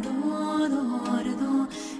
どもどど